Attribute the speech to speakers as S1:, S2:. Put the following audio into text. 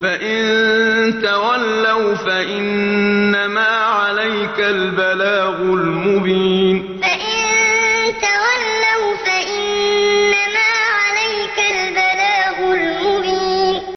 S1: فَإِن تَوَلَّوْا فَإِنَّمَا عَلَيْكَ الْبَلَاغُ الْمُبِينُ